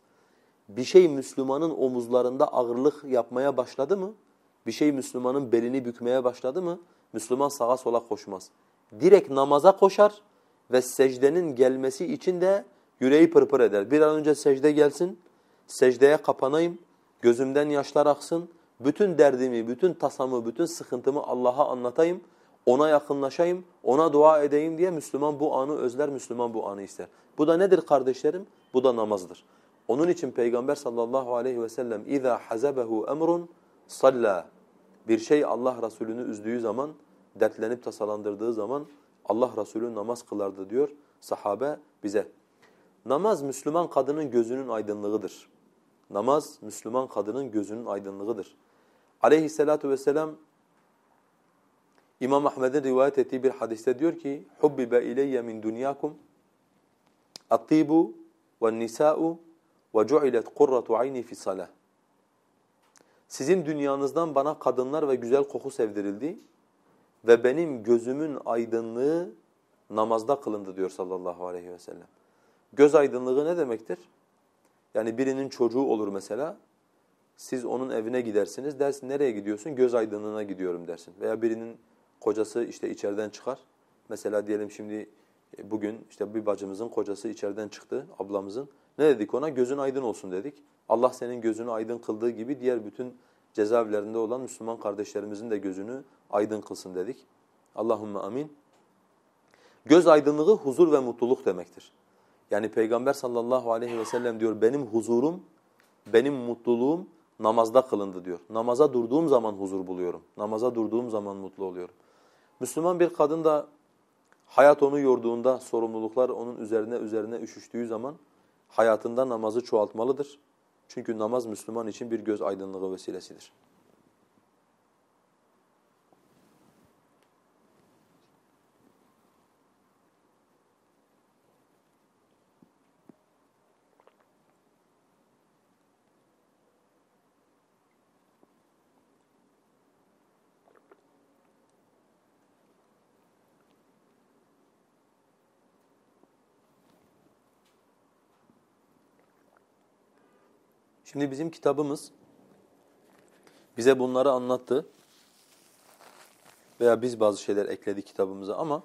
Bir şey Müslümanın omuzlarında ağırlık yapmaya başladı mı? Bir şey Müslümanın belini bükmeye başladı mı? Müslüman sağa sola koşmaz. Direkt namaza koşar ve secdenin gelmesi için de yüreği pırpır eder. Bir an önce secde gelsin, secdeye kapanayım, gözümden yaşlar aksın, bütün derdimi, bütün tasamı, bütün sıkıntımı Allah'a anlatayım ona yakınlaşayım, ona dua edeyim diye Müslüman bu anı özler, Müslüman bu anı ister. Bu da nedir kardeşlerim? Bu da namazdır. Onun için Peygamber sallallahu aleyhi ve sellem اِذَا حَزَبَهُ اَمْرٌ صَلَّى Bir şey Allah Resulü'nü üzdüğü zaman, dertlenip tasalandırdığı zaman Allah Resulü namaz kılardı diyor sahabe bize. Namaz Müslüman kadının gözünün aydınlığıdır. Namaz Müslüman kadının gözünün aydınlığıdır. Aleyhissalatu vesselam İmam Ahmed'in rivayet ettiği bir hadiste diyor ki hubbibe ileyye min dunyakum at-tibu ve'n-nisa'u ve cu'ilet qurratu ayni fi salah. Sizin dünyanızdan bana kadınlar ve güzel koku sevdirildi ve benim gözümün aydınlığı namazda kılındı diyor sallallahu aleyhi ve sellem. Göz aydınlığı ne demektir? Yani birinin çocuğu olur mesela, siz onun evine gidersiniz, dersin nereye gidiyorsun? Göz aydınlığına gidiyorum dersin. Veya birinin kocası işte içeriden çıkar. Mesela diyelim şimdi e, bugün işte bir bacımızın kocası içeriden çıktı, ablamızın. Ne dedik ona? Gözün aydın olsun dedik. Allah senin gözünü aydın kıldığı gibi diğer bütün cezaevlerinde olan Müslüman kardeşlerimizin de gözünü aydın kılsın dedik. Allahümme amin. Göz aydınlığı huzur ve mutluluk demektir. Yani Peygamber sallallahu aleyhi ve sellem diyor benim huzurum, benim mutluluğum namazda kılındı diyor. Namaza durduğum zaman huzur buluyorum. Namaza durduğum zaman mutlu oluyorum. Müslüman bir kadın da hayat onu yorduğunda, sorumluluklar onun üzerine üzerine üşüştüğü zaman hayatında namazı çoğaltmalıdır. Çünkü namaz Müslüman için bir göz aydınlığı vesilesidir. Şimdi bizim kitabımız bize bunları anlattı veya biz bazı şeyler ekledik kitabımıza ama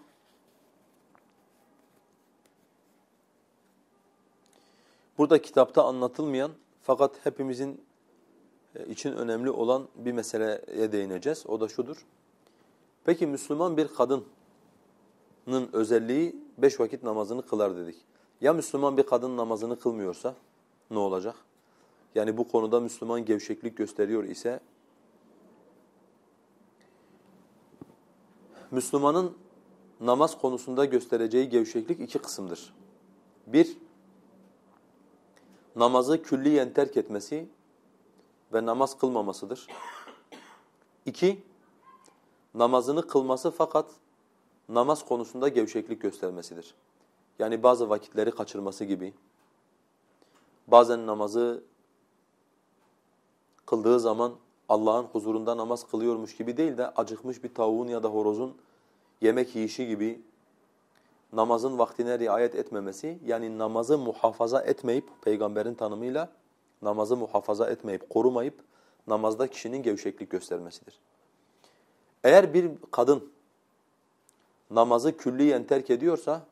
burada kitapta anlatılmayan fakat hepimizin e, için önemli olan bir meseleye değineceğiz. O da şudur. Peki Müslüman bir kadının özelliği beş vakit namazını kılar dedik. Ya Müslüman bir kadın namazını kılmıyorsa ne olacak? Yani bu konuda Müslüman gevşeklik gösteriyor ise Müslümanın namaz konusunda göstereceği gevşeklik iki kısımdır. Bir, namazı külliyen terk etmesi ve namaz kılmamasıdır. İki, namazını kılması fakat namaz konusunda gevşeklik göstermesidir. Yani bazı vakitleri kaçırması gibi, bazen namazı kıldığı zaman Allah'ın huzurunda namaz kılıyormuş gibi değil de acıkmış bir tavuğun ya da horozun yemek yiyişi gibi namazın vaktine riayet etmemesi yani namazı muhafaza etmeyip peygamberin tanımıyla namazı muhafaza etmeyip korumayıp namazda kişinin gevşeklik göstermesidir. Eğer bir kadın namazı külliyen terk ediyorsa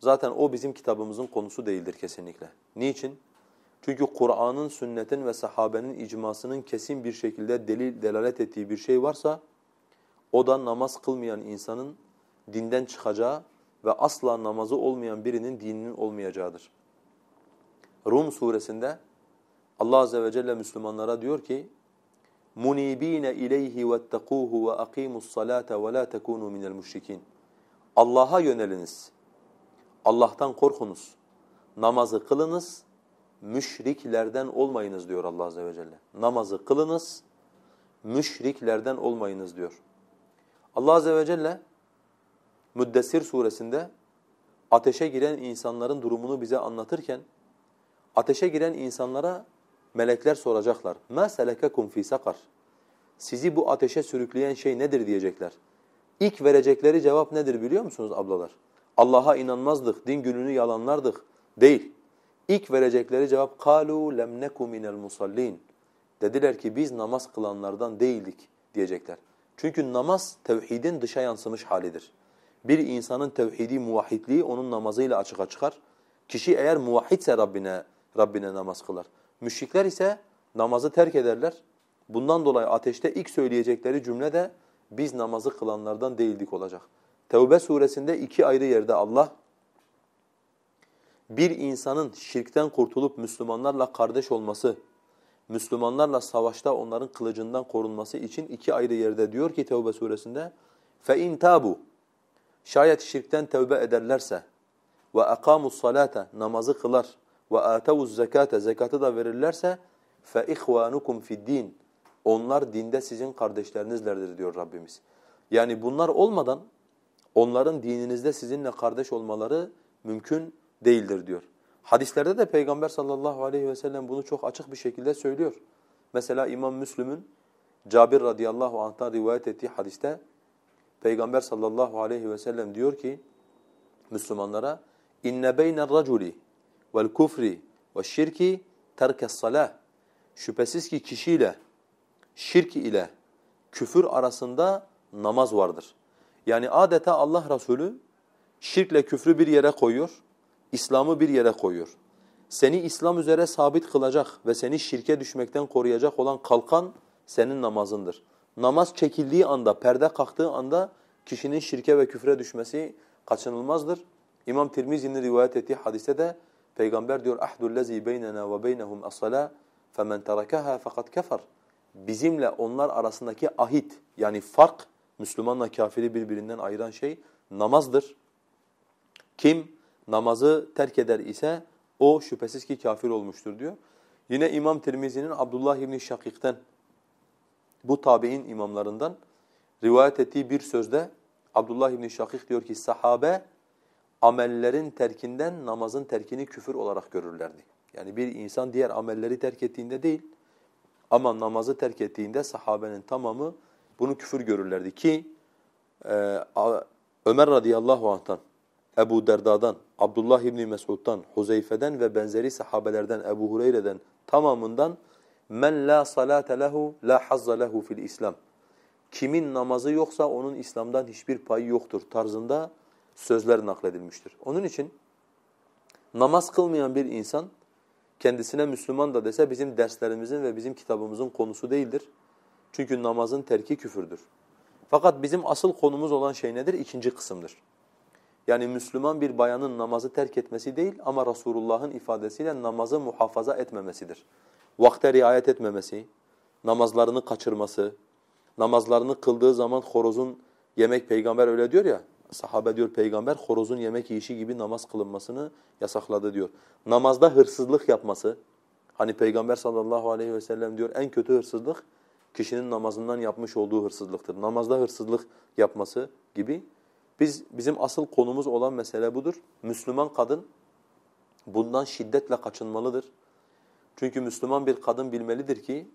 zaten o bizim kitabımızın konusu değildir kesinlikle. Niçin? Çünkü Kur'an'ın, sünnetin ve sahabenin icmasının kesin bir şekilde delil, delalet ettiği bir şey varsa o da namaz kılmayan insanın dinden çıkacağı ve asla namazı olmayan birinin dininin olmayacağıdır. Rum suresinde Allah azze ve celle Müslümanlara diyor ki: "Munibine ileyhi vettekuhu ve akimus salate ve la tekunu minel müşrikin." Allah'a yöneliniz. Allah'tan korkunuz. Namazı kılınız müşriklerden olmayınız diyor Allah azze ve celle. Namazı kılınız, müşriklerden olmayınız diyor. Allah azze ve celle Müddessir suresinde ateşe giren insanların durumunu bize anlatırken ateşe giren insanlara melekler soracaklar. مَا سَلَكَكُمْ ف۪ي سَقَرٍ Sizi bu ateşe sürükleyen şey nedir diyecekler. İlk verecekleri cevap nedir biliyor musunuz ablalar? Allah'a inanmazdık, din gününü yalanlardık. Değil. İlk verecekleri cevap kalu lem neku minel musallin. Dediler ki biz namaz kılanlardan değildik diyecekler. Çünkü namaz tevhidin dışa yansımış halidir. Bir insanın tevhidi muvahhidliği onun namazıyla açığa çıkar. Kişi eğer muvahhidse Rabbine Rabbine namaz kılar. Müşrikler ise namazı terk ederler. Bundan dolayı ateşte ilk söyleyecekleri cümle de biz namazı kılanlardan değildik olacak. Tevbe suresinde iki ayrı yerde Allah bir insanın şirkten kurtulup Müslümanlarla kardeş olması, Müslümanlarla savaşta onların kılıcından korunması için iki ayrı yerde diyor ki Tevbe suresinde فَاِنْ تَابُوا Şayet şirkten tevbe ederlerse ve akamus salate namazı kılar ve atavuz zekate zekatı da verirlerse fe ihvanukum fid din onlar dinde sizin kardeşlerinizlerdir diyor Rabbimiz. Yani bunlar olmadan onların dininizde sizinle kardeş olmaları mümkün değildir diyor. Hadislerde de Peygamber sallallahu aleyhi ve sellem bunu çok açık bir şekilde söylüyor. Mesela İmam Müslüm'ün Cabir radıyallahu anh'tan rivayet ettiği hadiste Peygamber sallallahu aleyhi ve sellem diyor ki Müslümanlara inne beyne'r raculi vel kufri ve şirki terkes salah. Şüphesiz ki kişiyle şirk ile küfür arasında namaz vardır. Yani adeta Allah Resulü şirkle küfrü bir yere koyuyor, İslam'ı bir yere koyuyor. Seni İslam üzere sabit kılacak ve seni şirke düşmekten koruyacak olan kalkan senin namazındır. Namaz çekildiği anda, perde kalktığı anda kişinin şirke ve küfre düşmesi kaçınılmazdır. İmam Tirmizi'nin rivayet ettiği hadiste de Peygamber diyor lezi beynena ve beynehum as-sala femen terakaha fakat kefer. Bizimle onlar arasındaki ahit yani fark Müslümanla kafiri birbirinden ayıran şey namazdır. Kim namazı terk eder ise o şüphesiz ki kafir olmuştur diyor. Yine İmam Tirmizi'nin Abdullah İbni Şakik'ten bu tabi'in imamlarından rivayet ettiği bir sözde Abdullah İbni Şakik diyor ki sahabe amellerin terkinden namazın terkini küfür olarak görürlerdi. Yani bir insan diğer amelleri terk ettiğinde değil ama namazı terk ettiğinde sahabenin tamamı bunu küfür görürlerdi ki e, Ömer radıyallahu anh'tan, Ebu Derda'dan, Abdullah İbni Mesud'dan, Huzeyfe'den ve benzeri sahabelerden, Ebu Hureyre'den tamamından men la salate lehu la hazza lehu fil İslam. Kimin namazı yoksa onun İslam'dan hiçbir payı yoktur tarzında sözler nakledilmiştir. Onun için namaz kılmayan bir insan kendisine Müslüman da dese bizim derslerimizin ve bizim kitabımızın konusu değildir. Çünkü namazın terki küfürdür. Fakat bizim asıl konumuz olan şey nedir? İkinci kısımdır. Yani Müslüman bir bayanın namazı terk etmesi değil ama Resulullah'ın ifadesiyle namazı muhafaza etmemesidir. Vakte riayet etmemesi, namazlarını kaçırması, namazlarını kıldığı zaman horozun yemek peygamber öyle diyor ya, sahabe diyor peygamber horozun yemek yiyişi gibi namaz kılınmasını yasakladı diyor. Namazda hırsızlık yapması, hani peygamber sallallahu aleyhi ve sellem diyor en kötü hırsızlık kişinin namazından yapmış olduğu hırsızlıktır. Namazda hırsızlık yapması gibi. Biz bizim asıl konumuz olan mesele budur. Müslüman kadın bundan şiddetle kaçınmalıdır. Çünkü Müslüman bir kadın bilmelidir ki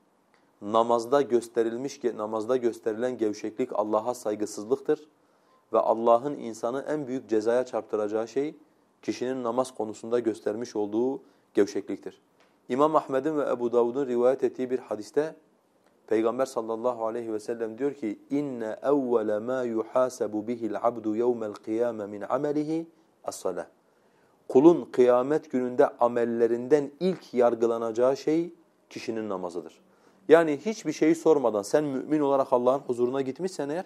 namazda gösterilmiş namazda gösterilen gevşeklik Allah'a saygısızlıktır ve Allah'ın insanı en büyük cezaya çarptıracağı şey kişinin namaz konusunda göstermiş olduğu gevşekliktir. İmam Ahmed'in ve Ebu Davud'un rivayet ettiği bir hadiste Peygamber sallallahu aleyhi ve sellem diyor ki inne evvele ma yuhasabu bihi'l abdu yevmel kıyame min amelihi as-salah. Kulun kıyamet gününde amellerinden ilk yargılanacağı şey kişinin namazıdır. Yani hiçbir şeyi sormadan sen mümin olarak Allah'ın huzuruna gitmişsen eğer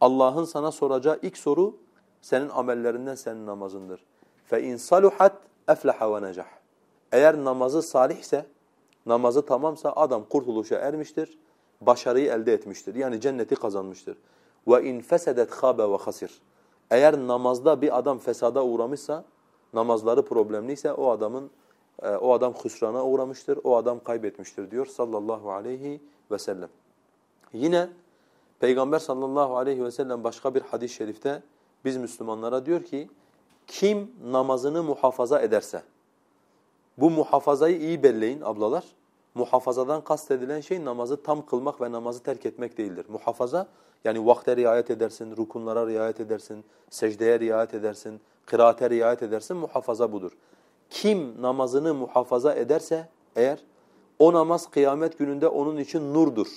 Allah'ın sana soracağı ilk soru senin amellerinden senin namazındır. Fe in saluhat eflaha ve necah. Eğer namazı salihse namazı tamamsa adam kurtuluşa ermiştir, başarıyı elde etmiştir. Yani cenneti kazanmıştır. Ve in fesedet khabe ve hasir. Eğer namazda bir adam fesada uğramışsa, namazları problemliyse o adamın e, o adam hüsrana uğramıştır, o adam kaybetmiştir diyor sallallahu aleyhi ve sellem. Yine Peygamber sallallahu aleyhi ve sellem başka bir hadis-i şerifte biz Müslümanlara diyor ki kim namazını muhafaza ederse bu muhafazayı iyi belleyin ablalar. Muhafazadan kastedilen şey namazı tam kılmak ve namazı terk etmek değildir. Muhafaza yani vakte riayet edersin, rukunlara riayet edersin, secdeye riayet edersin, kıraate riayet edersin muhafaza budur. Kim namazını muhafaza ederse eğer o namaz kıyamet gününde onun için nurdur.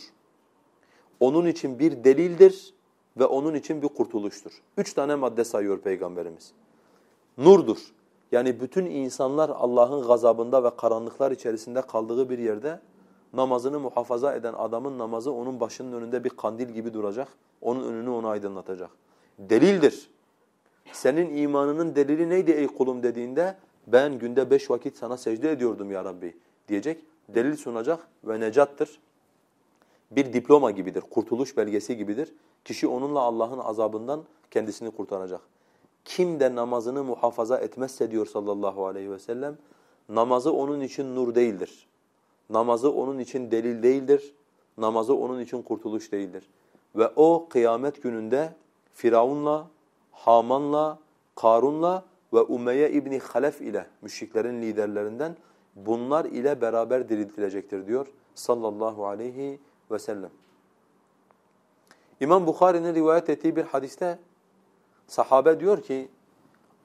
Onun için bir delildir ve onun için bir kurtuluştur. Üç tane madde sayıyor Peygamberimiz. Nurdur. Yani bütün insanlar Allah'ın gazabında ve karanlıklar içerisinde kaldığı bir yerde namazını muhafaza eden adamın namazı onun başının önünde bir kandil gibi duracak. Onun önünü ona aydınlatacak. Delildir. Senin imanının delili neydi ey kulum dediğinde ben günde beş vakit sana secde ediyordum ya Rabbi diyecek. Delil sunacak ve necattır. Bir diploma gibidir, kurtuluş belgesi gibidir. Kişi onunla Allah'ın azabından kendisini kurtaracak. Kim de namazını muhafaza etmezse diyor sallallahu aleyhi ve sellem, namazı onun için nur değildir. Namazı onun için delil değildir. Namazı onun için kurtuluş değildir. Ve o kıyamet gününde Firavun'la, Haman'la, Karun'la ve Umeyye İbni Halef ile müşriklerin liderlerinden bunlar ile beraber diriltilecektir diyor sallallahu aleyhi ve sellem. İmam Bukhari'nin rivayet ettiği bir hadiste sahabe diyor ki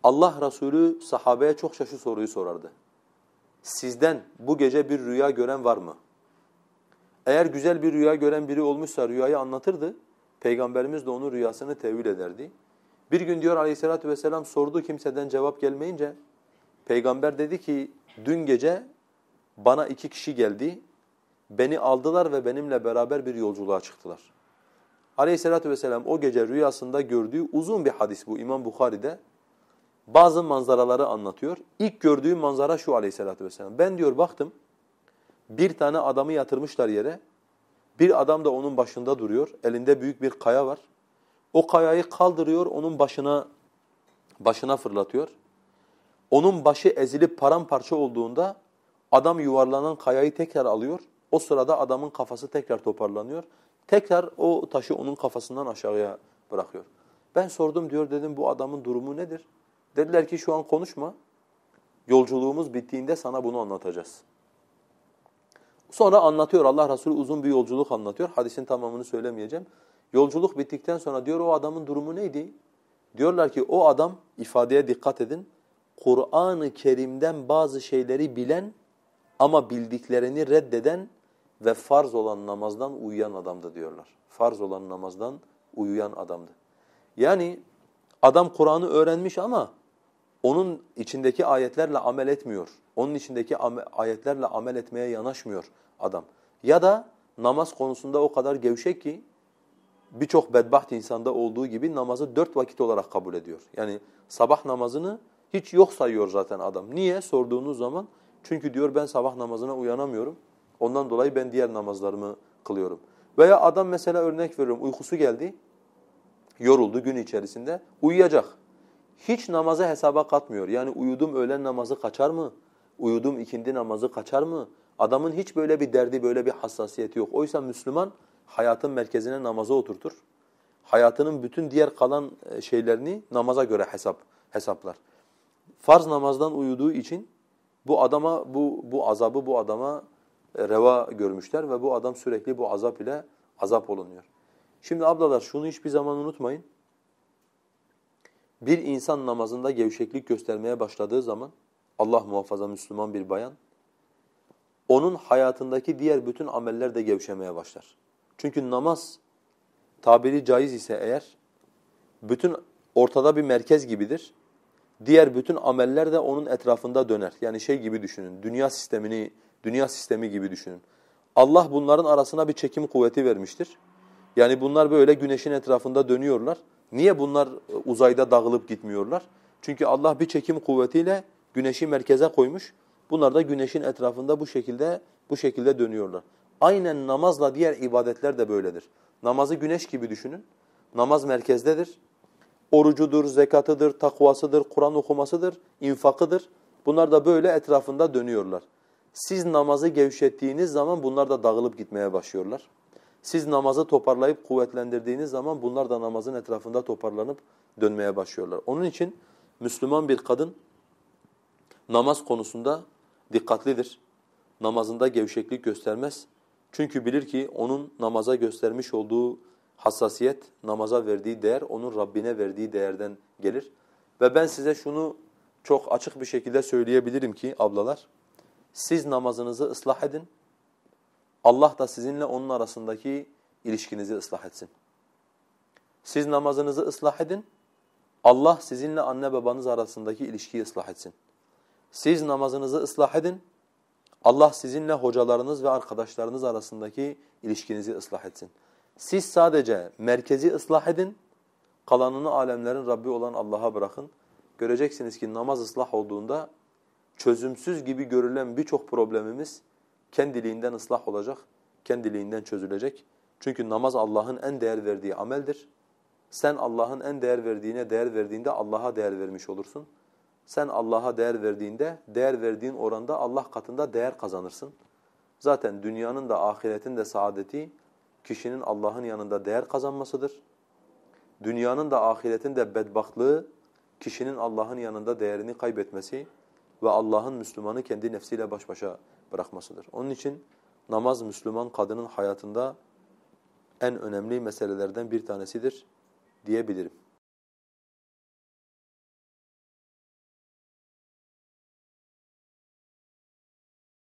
Allah Resulü sahabeye çok şu soruyu sorardı. Sizden bu gece bir rüya gören var mı? Eğer güzel bir rüya gören biri olmuşsa rüyayı anlatırdı. Peygamberimiz de onun rüyasını tevil ederdi. Bir gün diyor aleyhissalatü vesselam sordu kimseden cevap gelmeyince peygamber dedi ki dün gece bana iki kişi geldi. Beni aldılar ve benimle beraber bir yolculuğa çıktılar. Aleyhissalatü vesselam o gece rüyasında gördüğü uzun bir hadis bu İmam Bukhari'de bazı manzaraları anlatıyor. İlk gördüğü manzara şu aleyhissalatü vesselam. Ben diyor baktım bir tane adamı yatırmışlar yere. Bir adam da onun başında duruyor. Elinde büyük bir kaya var. O kayayı kaldırıyor, onun başına başına fırlatıyor. Onun başı ezilip paramparça olduğunda adam yuvarlanan kayayı tekrar alıyor. O sırada adamın kafası tekrar toparlanıyor. Tekrar o taşı onun kafasından aşağıya bırakıyor. Ben sordum diyor dedim bu adamın durumu nedir? Dediler ki şu an konuşma. Yolculuğumuz bittiğinde sana bunu anlatacağız. Sonra anlatıyor Allah Resulü uzun bir yolculuk anlatıyor. Hadisin tamamını söylemeyeceğim. Yolculuk bittikten sonra diyor o adamın durumu neydi? Diyorlar ki o adam ifadeye dikkat edin. Kur'an-ı Kerim'den bazı şeyleri bilen ama bildiklerini reddeden ve farz olan namazdan uyuyan adamdı diyorlar. Farz olan namazdan uyuyan adamdı. Yani adam Kur'an'ı öğrenmiş ama onun içindeki ayetlerle amel etmiyor. Onun içindeki ayetlerle amel etmeye yanaşmıyor adam. Ya da namaz konusunda o kadar gevşek ki birçok bedbaht insanda olduğu gibi namazı dört vakit olarak kabul ediyor. Yani sabah namazını hiç yok sayıyor zaten adam. Niye sorduğunuz zaman? Çünkü diyor ben sabah namazına uyanamıyorum. Ondan dolayı ben diğer namazlarımı kılıyorum. Veya adam mesela örnek veriyorum uykusu geldi, yoruldu gün içerisinde, uyuyacak. Hiç namazı hesaba katmıyor. Yani uyudum öğlen namazı kaçar mı? Uyudum ikindi namazı kaçar mı? Adamın hiç böyle bir derdi, böyle bir hassasiyeti yok. Oysa Müslüman hayatın merkezine namazı oturtur. Hayatının bütün diğer kalan e, şeylerini namaza göre hesap hesaplar. Farz namazdan uyuduğu için bu adama bu bu azabı bu adama reva görmüşler ve bu adam sürekli bu azap ile azap olunuyor. Şimdi ablalar şunu hiçbir zaman unutmayın. Bir insan namazında gevşeklik göstermeye başladığı zaman Allah muhafaza Müslüman bir bayan onun hayatındaki diğer bütün ameller de gevşemeye başlar. Çünkü namaz tabiri caiz ise eğer bütün ortada bir merkez gibidir. Diğer bütün ameller de onun etrafında döner. Yani şey gibi düşünün. Dünya sistemini dünya sistemi gibi düşünün. Allah bunların arasına bir çekim kuvveti vermiştir. Yani bunlar böyle güneşin etrafında dönüyorlar. Niye bunlar uzayda dağılıp gitmiyorlar? Çünkü Allah bir çekim kuvvetiyle güneşi merkeze koymuş. Bunlar da güneşin etrafında bu şekilde bu şekilde dönüyorlar. Aynen namazla diğer ibadetler de böyledir. Namazı güneş gibi düşünün. Namaz merkezdedir. Orucudur, zekatıdır, takvasıdır, Kur'an okumasıdır, infakıdır. Bunlar da böyle etrafında dönüyorlar. Siz namazı gevşettiğiniz zaman bunlar da dağılıp gitmeye başlıyorlar. Siz namazı toparlayıp kuvvetlendirdiğiniz zaman bunlar da namazın etrafında toparlanıp dönmeye başlıyorlar. Onun için Müslüman bir kadın namaz konusunda dikkatlidir. Namazında gevşeklik göstermez. Çünkü bilir ki onun namaza göstermiş olduğu hassasiyet, namaza verdiği değer, onun Rabbine verdiği değerden gelir. Ve ben size şunu çok açık bir şekilde söyleyebilirim ki ablalar, siz namazınızı ıslah edin, Allah da sizinle onun arasındaki ilişkinizi ıslah etsin. Siz namazınızı ıslah edin, Allah sizinle anne babanız arasındaki ilişkiyi ıslah etsin. Siz namazınızı ıslah edin, Allah sizinle hocalarınız ve arkadaşlarınız arasındaki ilişkinizi ıslah etsin. Siz sadece merkezi ıslah edin, kalanını alemlerin Rabbi olan Allah'a bırakın. Göreceksiniz ki namaz ıslah olduğunda çözümsüz gibi görülen birçok problemimiz kendiliğinden ıslah olacak, kendiliğinden çözülecek. Çünkü namaz Allah'ın en değer verdiği ameldir. Sen Allah'ın en değer verdiğine değer verdiğinde Allah'a değer vermiş olursun. Sen Allah'a değer verdiğinde, değer verdiğin oranda Allah katında değer kazanırsın. Zaten dünyanın da ahiretin de saadeti kişinin Allah'ın yanında değer kazanmasıdır. Dünyanın da ahiretin de bedbahtlığı kişinin Allah'ın yanında değerini kaybetmesi ve Allah'ın Müslümanı kendi nefsiyle baş başa bırakmasıdır. Onun için namaz Müslüman kadının hayatında en önemli meselelerden bir tanesidir diyebilirim.